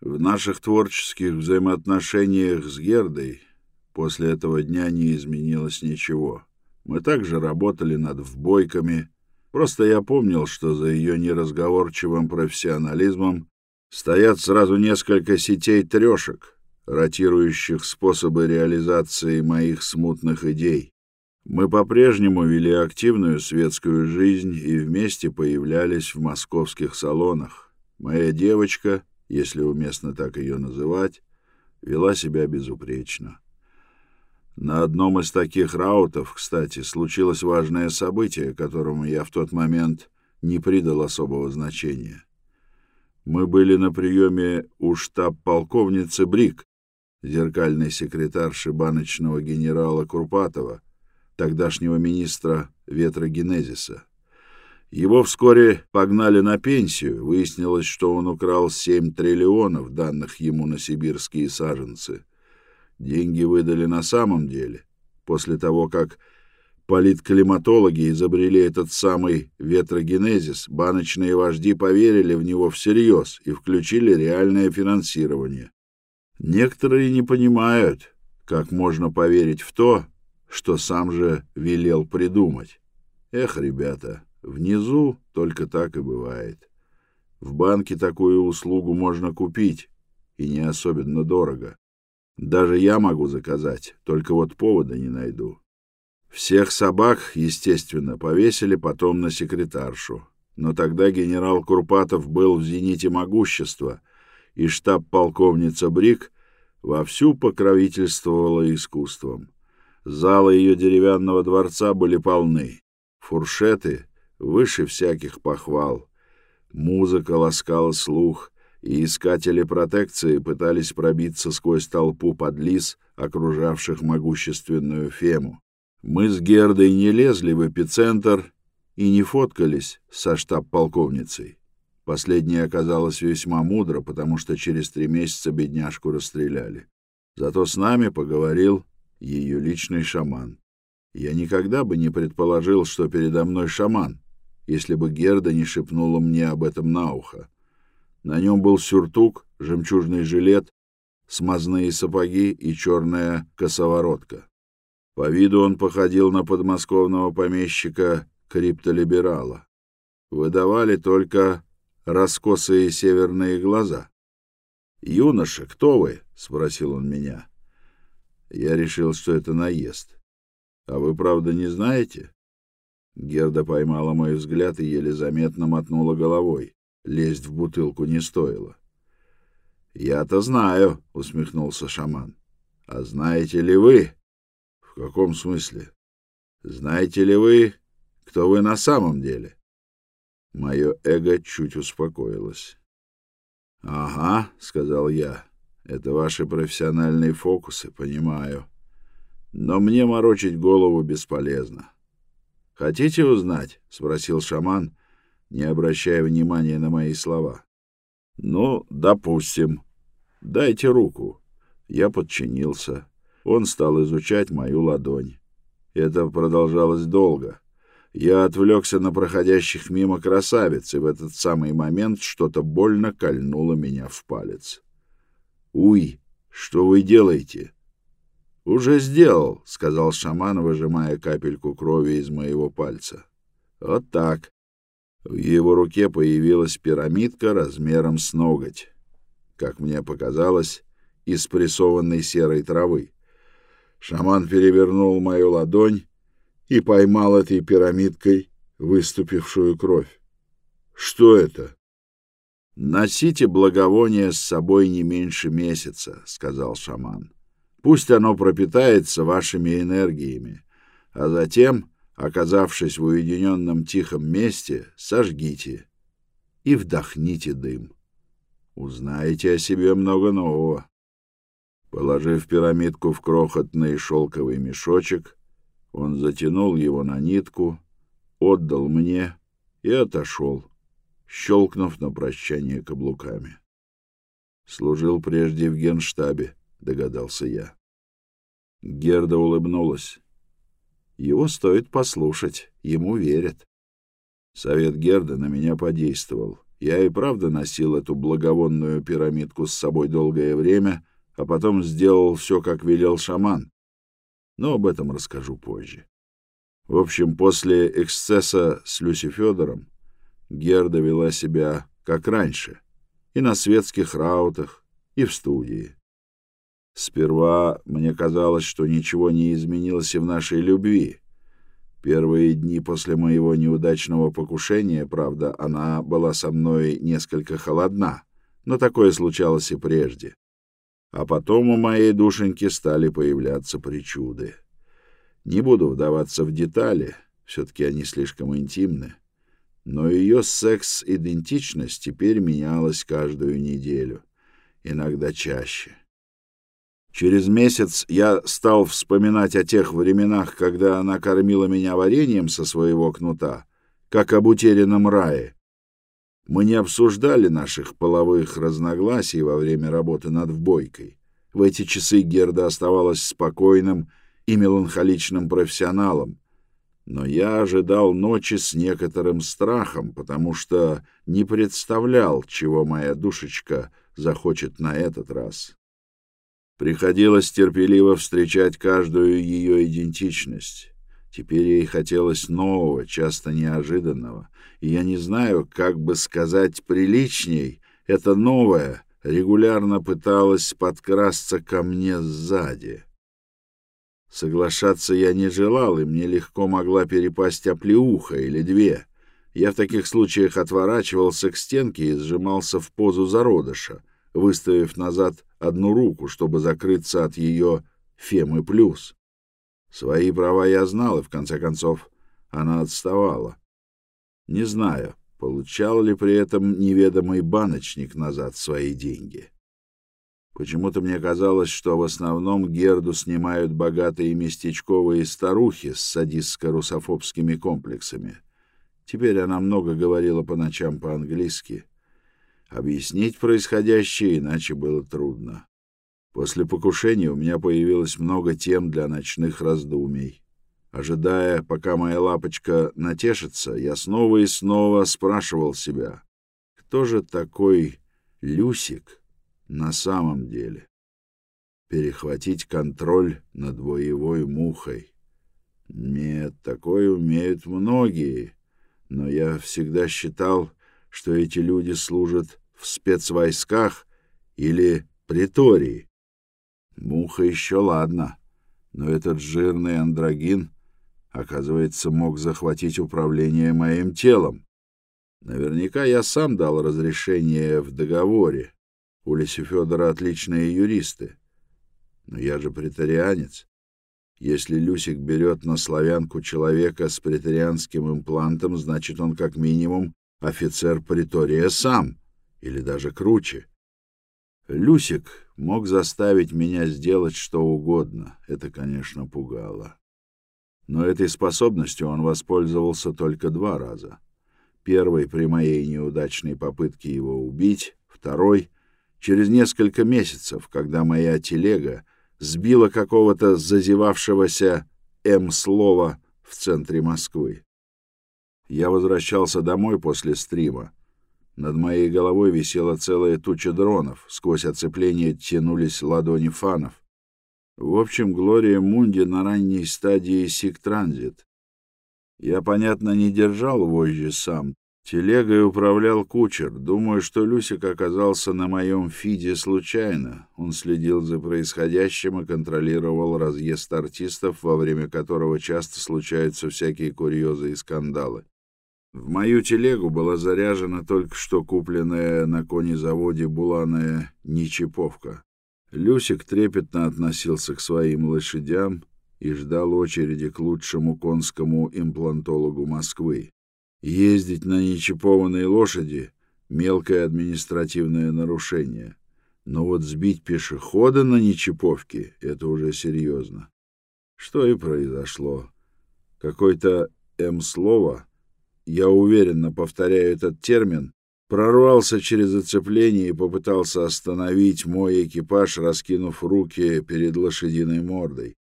В наших творческих взаимоотношениях с Гердой после этого дня не изменилось ничего. Мы также работали над вбойками. Просто я помнил, что за ее неразговорчивым профессионализмом стоят сразу несколько сетей трешек, ротирующих способы реализации моих смутных идей. Мы по-прежнему вели активную светскую жизнь и вместе появлялись в московских салонах. Моя девочка, если уместно так ее называть, вела себя безупречно. На одном из таких раутов, кстати, случилось важное событие, которому я в тот момент не придал особого значения. Мы были на приеме у штаб-полковницы Брик, зеркальной секретарши баночного генерала Курпатова, тогдашнего министра ветрогенезиса. Его вскоре погнали на пенсию. Выяснилось, что он украл 7 триллионов, данных ему на сибирские саженцы. Деньги выдали на самом деле, после того, как политклиматологи изобрели этот самый ветрогенезис, баночные вожди поверили в него всерьез и включили реальное финансирование. Некоторые не понимают, как можно поверить в то, что сам же велел придумать. Эх, ребята, внизу только так и бывает. В банке такую услугу можно купить, и не особенно дорого. Даже я могу заказать, только вот повода не найду. Всех собак, естественно, повесили потом на секретаршу. Но тогда генерал Курпатов был в зените могущества, и штаб-полковница Брик вовсю покровительствовала искусством. Залы ее деревянного дворца были полны. Фуршеты выше всяких похвал. Музыка ласкала слух, и искатели протекции пытались пробиться сквозь толпу подлиз, окружавших могущественную Фему. Мы с Гердой не лезли в эпицентр и не фоткались со штаб-полковницей. Последнее оказалось весьма мудро, потому что через три месяца бедняжку расстреляли. Зато с нами поговорил ее личный шаман. Я никогда бы не предположил, что передо мной шаман, если бы Герда не шепнула мне об этом на ухо. На нем был сюртук, жемчужный жилет, смазные сапоги и черная косоворотка. По виду он походил на подмосковного помещика криптолиберала. Выдавали только раскосые северные глаза. «Юноша, кто вы?» — спросил он меня. Я решил, что это наезд. «А вы, правда, не знаете?» Герда поймала мой взгляд и еле заметно мотнула головой. Лезть в бутылку не стоило. «Я-то знаю», — усмехнулся шаман. «А знаете ли вы?» «В каком смысле?» «Знаете ли вы, кто вы на самом деле?» Мое эго чуть успокоилось. «Ага», — сказал я, — «это ваши профессиональные фокусы, понимаю. Но мне морочить голову бесполезно». «Хотите узнать?» — спросил шаман, не обращая внимания на мои слова. «Ну, допустим. Дайте руку». Я подчинился. Он стал изучать мою ладонь. Это продолжалось долго. Я отвлекся на проходящих мимо красавиц, и в этот самый момент что-то больно кольнуло меня в палец. «Уй, что вы делаете?» «Уже сделал», — сказал шаман, выжимая капельку крови из моего пальца. «Вот так». В его руке появилась пирамидка размером с ноготь, как мне показалось, из прессованной серой травы. Шаман перевернул мою ладонь, и поймал этой пирамидкой выступившую кровь. Что это? Носите благовоние с собой не меньше месяца, сказал шаман. Пусть оно пропитается вашими энергиями, а затем, оказавшись в уединенном тихом месте, сожгите и вдохните дым. Узнаете о себе много нового. Положив пирамидку в крохотный шелковый мешочек, он затянул его на нитку, отдал мне и отошел, щелкнув на прощание каблуками. Служил прежде в генштабе, догадался я. Герда улыбнулась. Его стоит послушать, ему верят. Совет Герда на меня подействовал, Я и правда носил эту благовонную пирамидку с собой долгое время, а потом сделал все, как велел шаман. Но об этом расскажу позже. В общем, после эксцесса с Люси Федором Герда вела себя как раньше, и на светских раутах, и в студии. Сперва мне казалось, что ничего не изменилось и в нашей любви. Первые дни после моего неудачного покушения, правда, она была со мной несколько холодна, но такое случалось и прежде. А потом у моей душеньки стали появляться причуды. Не буду вдаваться в детали, все-таки они слишком интимны, но ее секс-идентичность теперь менялась каждую неделю, иногда чаще. Через месяц я стал вспоминать о тех временах, когда она кормила меня вареньем со своего кнута, как об утерянном рае. Мы не обсуждали наших половых разногласий во время работы над вбойкой. В эти часы Герда оставалась спокойным и меланхоличным профессионалом, но я ожидал ночи с некоторым страхом, потому что не представлял, чего моя душечка захочет на этот раз. Приходилось терпеливо встречать каждую ее идентичность. Теперь ей хотелось нового, часто неожиданного, и я не знаю, как бы сказать приличней, это новое регулярно пыталось подкрасться ко мне сзади. Соглашаться я не желал, и мне легко могла перепасть оплеуха или две. Я в таких случаях отворачивался к стенке и сжимался в позу зародыша, выставив назад одну руку, чтобы закрыться от ее Фемы плюс. Свои права я знал, и в конце концов она отставала. Не знаю, получал ли при этом неведомый баночник назад свои деньги. Почему-то мне казалось, что в основном Герду снимают богатые местечковые старухи с садистско-русофобскими комплексами. Теперь она много говорила по ночам по-английски — Объяснить происходящее иначе было трудно. После покушения у меня появилось много тем для ночных раздумий. Ожидая, пока моя лапочка натешится, я снова и снова спрашивал себя, кто же такой Люсик на самом деле? Перехватить контроль над воевой мухой. Нет, такое умеют многие, но я всегда считал, что эти люди служат в спецвойсках или притории. Муха еще ладно, но этот жирный андрогин, оказывается, мог захватить управление моим телом. Наверняка я сам дал разрешение в договоре. У Леси Федора отличные юристы. Но я же претарианец. Если Люсик берет на славянку человека с претарианским имплантом, значит, он как минимум офицер притория сам, или даже круче. Люсик мог заставить меня сделать что угодно. Это, конечно, пугало. Но этой способностью он воспользовался только два раза. Первый при моей неудачной попытке его убить, второй — через несколько месяцев, когда моя телега сбила какого-то зазевавшегося М-слова в центре Москвы. Я возвращался домой после стрима. Над моей головой висела целая туча дронов, сквозь оцепление тянулись ладони фанов. В общем, Глория Мунди на ранней стадии Сик-Транзит. Я, понятно, не держал вожжи сам. Телегой управлял кучер. Думаю, что Люсик оказался на моем фиде случайно. Он следил за происходящим и контролировал разъезд артистов, во время которого часто случаются всякие курьезы и скандалы. В мою телегу была заряжена только что купленная на конезаводе буланая ничеповка. Люсик трепетно относился к своим лошадям и ждал очереди к лучшему конскому имплантологу Москвы. Ездить на нечипованной лошади — мелкое административное нарушение. Но вот сбить пешехода на нечиповке — это уже серьезно. Что и произошло. Какой-то М-слово я уверенно повторяю этот термин, прорвался через оцепление и попытался остановить мой экипаж, раскинув руки перед лошадиной мордой.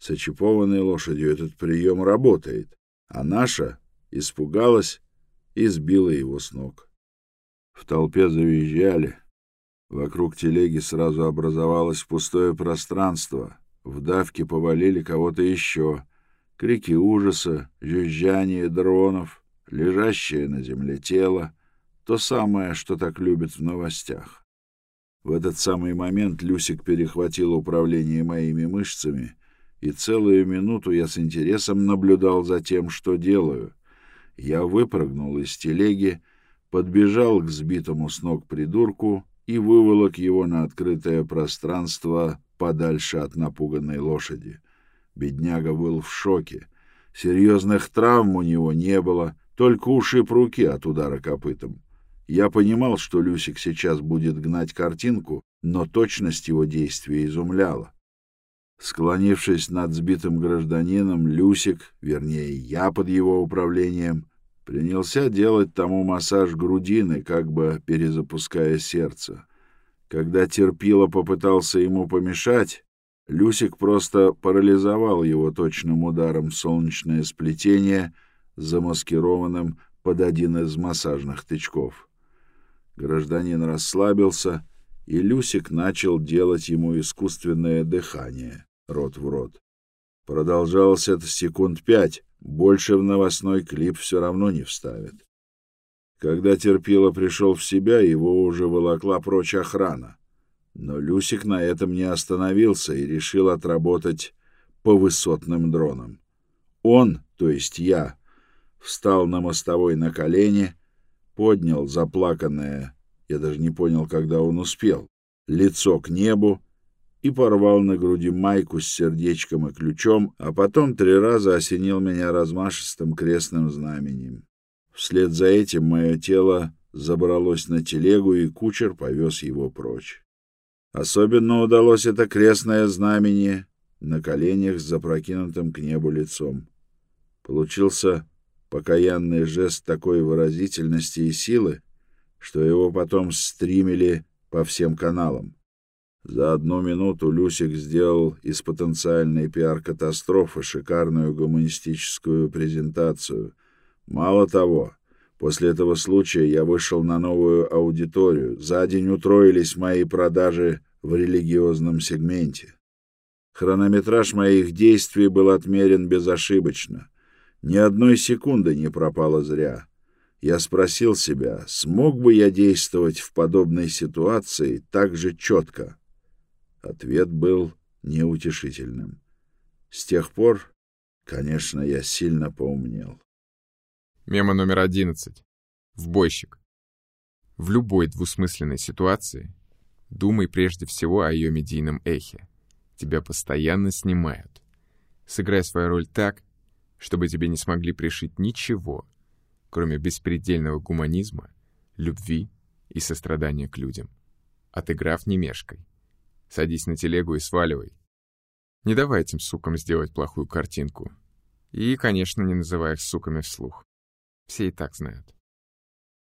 С очипованной лошадью этот прием работает, а наша испугалась и сбила его с ног. В толпе завизжали. Вокруг телеги сразу образовалось пустое пространство. В давке повалили кого-то еще. Крики ужаса, жужжание дронов, лежащее на земле тело. То самое, что так любят в новостях. В этот самый момент Люсик перехватил управление моими мышцами, и целую минуту я с интересом наблюдал за тем, что делаю. Я выпрыгнул из телеги, подбежал к сбитому с ног придурку и выволок его на открытое пространство подальше от напуганной лошади. Бедняга был в шоке. Серьезных травм у него не было, только ушиб руки от удара копытом. Я понимал, что Люсик сейчас будет гнать картинку, но точность его действия изумляла. Склонившись над сбитым гражданином, Люсик, вернее, я под его управлением, принялся делать тому массаж грудины, как бы перезапуская сердце. Когда терпило попытался ему помешать, Люсик просто парализовал его точным ударом в солнечное сплетение, замаскированным под один из массажных тычков. Гражданин расслабился, и Люсик начал делать ему искусственное дыхание, рот в рот. Продолжалось это секунд пять, больше в новостной клип все равно не вставят. Когда Терпило пришел в себя, его уже волокла прочь охрана. Но Люсик на этом не остановился и решил отработать по высотным дронам. Он, то есть я, встал на мостовой на колени поднял заплаканное, я даже не понял, когда он успел, лицо к небу и порвал на груди майку с сердечком и ключом, а потом три раза осенил меня размашистым крестным знаменем. Вслед за этим мое тело забралось на телегу, и кучер повез его прочь. Особенно удалось это крестное знамение на коленях с запрокинутым к небу лицом. Получился покаянный жест такой выразительности и силы, что его потом стримили по всем каналам. За одну минуту Люсик сделал из потенциальной пиар-катастрофы шикарную гуманистическую презентацию. Мало того, после этого случая я вышел на новую аудиторию. За день утроились мои продажи в религиозном сегменте. Хронометраж моих действий был отмерен безошибочно — ни одной секунды не пропало зря. Я спросил себя, смог бы я действовать в подобной ситуации так же четко? Ответ был неутешительным. С тех пор, конечно, я сильно поумнел. Мема номер одиннадцать. Вбойщик. В любой двусмысленной ситуации думай прежде всего о ее медийном эхе. Тебя постоянно снимают. Сыграй свою роль так, чтобы тебе не смогли пришить ничего, кроме беспредельного гуманизма, любви и сострадания к людям. Отыграв не мешкой. Садись на телегу и сваливай. Не давай этим сукам сделать плохую картинку. И, конечно, не называй их суками вслух. Все и так знают.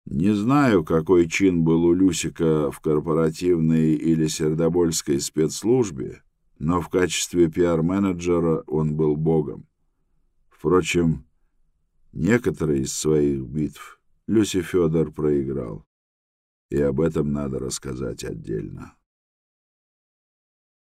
Не знаю, какой чин был у Люсика в корпоративной или сердобольской спецслужбе, но в качестве пиар-менеджера он был богом. Впрочем, некоторые из своих битв Люси Федор проиграл, и об этом надо рассказать отдельно.